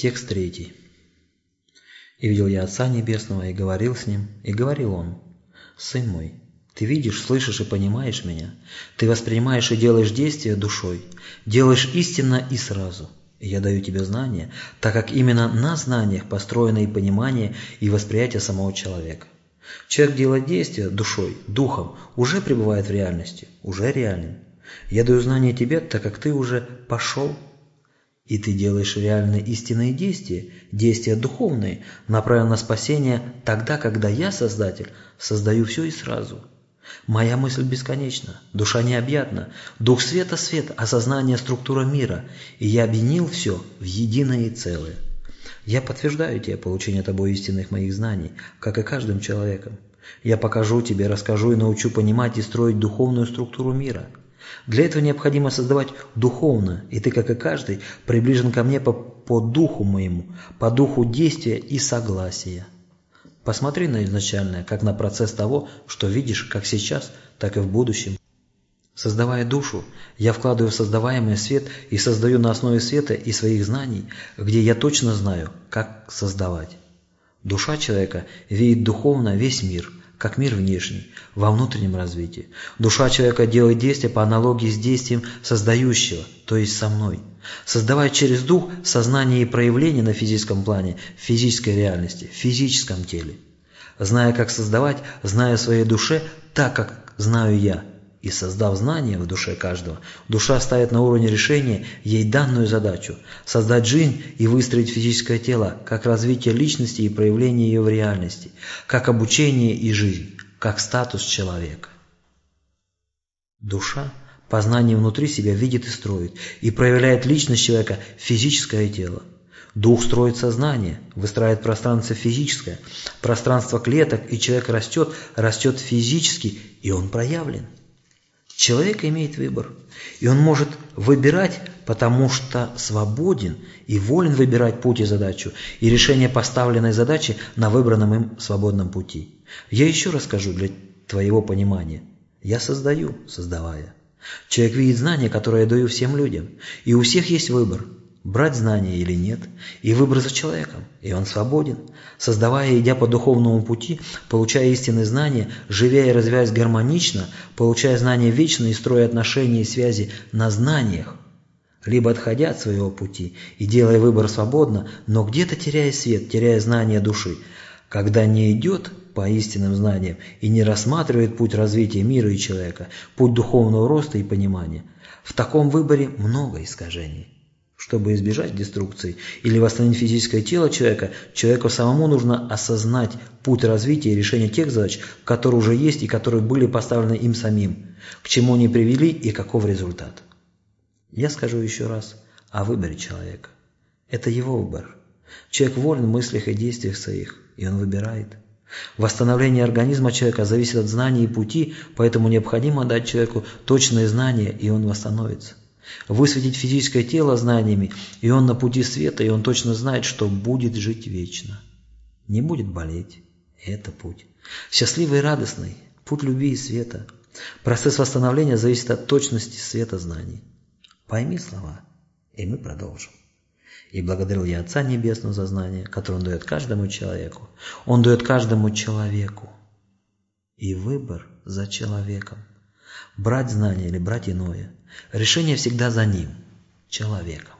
Текст третий. «И видел я Отца Небесного, и говорил с Ним, и говорил Он, «Сын мой, ты видишь, слышишь и понимаешь меня, ты воспринимаешь и делаешь действия душой, делаешь истинно и сразу, и я даю тебе знания, так как именно на знаниях построено и понимание, и восприятие самого человека. Человек делает действия душой, духом, уже пребывает в реальности, уже реален. Я даю знания тебе, так как ты уже пошел и ты делаешь реальные истинные действия, действия духовные, направленные на спасение тогда, когда я, Создатель, создаю все и сразу. Моя мысль бесконечна, душа необъятна, дух света – свет, осознание – структура мира, и я объединил все в единое и целое. Я подтверждаю тебе получение тобой истинных моих знаний, как и каждым человеком. Я покажу тебе, расскажу и научу понимать и строить духовную структуру мира – для этого необходимо создавать духовно, и ты, как и каждый, приближен ко мне по, по духу моему, по духу действия и согласия. Посмотри на изначальное, как на процесс того, что видишь как сейчас, так и в будущем. Создавая душу, я вкладываю в создаваемый свет и создаю на основе света и своих знаний, где я точно знаю, как создавать. Душа человека видит духовно весь мир – как мир внешний, во внутреннем развитии. Душа человека делает действия по аналогии с действием создающего, то есть со мной. Создавая через дух сознание и проявление на физическом плане, в физической реальности, в физическом теле. Зная, как создавать, зная своей душе так, как знаю я, и создав знание в душе каждого, душа ставит на уровне решения ей данную задачу – создать жизнь и выстроить физическое тело, как развитие личности и проявление ее в реальности, как обучение и жизнь, как статус человека. Душа познание внутри себя видит и строит, и проявляет личность человека физическое тело. Дух строит сознание, выстраивает пространство физическое, пространство клеток, и человек растет, растет физически, и он проявлен. Человек имеет выбор, и он может выбирать, потому что свободен и волен выбирать путь и задачу, и решение поставленной задачи на выбранном им свободном пути. Я еще расскажу для твоего понимания. Я создаю, создавая. Человек видит знания, которые я даю всем людям, и у всех есть выбор – брать знания или нет, и выбор за человеком, и он свободен, создавая идя по духовному пути, получая истинные знания, живя и развиваясь гармонично, получая знания вечно и строя отношения и связи на знаниях, либо отходя от своего пути и делая выбор свободно, но где-то теряя свет, теряя знания души, когда не идет по истинным знаниям и не рассматривает путь развития мира и человека, путь духовного роста и понимания, в таком выборе много искажений. Чтобы избежать деструкции или восстановить физическое тело человека, человеку самому нужно осознать путь развития и решения тех задач, которые уже есть и которые были поставлены им самим, к чему они привели и каков результат. Я скажу еще раз о выборе человека. Это его выбор. Человек волен в мыслях и действиях своих, и он выбирает. Восстановление организма человека зависит от знаний и пути, поэтому необходимо дать человеку точные знания, и он восстановится высветить физическое тело знаниями, и он на пути света, и он точно знает, что будет жить вечно. Не будет болеть. Это путь. Счастливый и радостный. Путь любви и света. Процесс восстановления зависит от точности света знаний. Пойми слова, и мы продолжим. И благодарил я Отца Небесного за знание, которое Он дает каждому человеку. Он дает каждому человеку. И выбор за человеком брать знание или брать иное. Решение всегда за ним, человеком.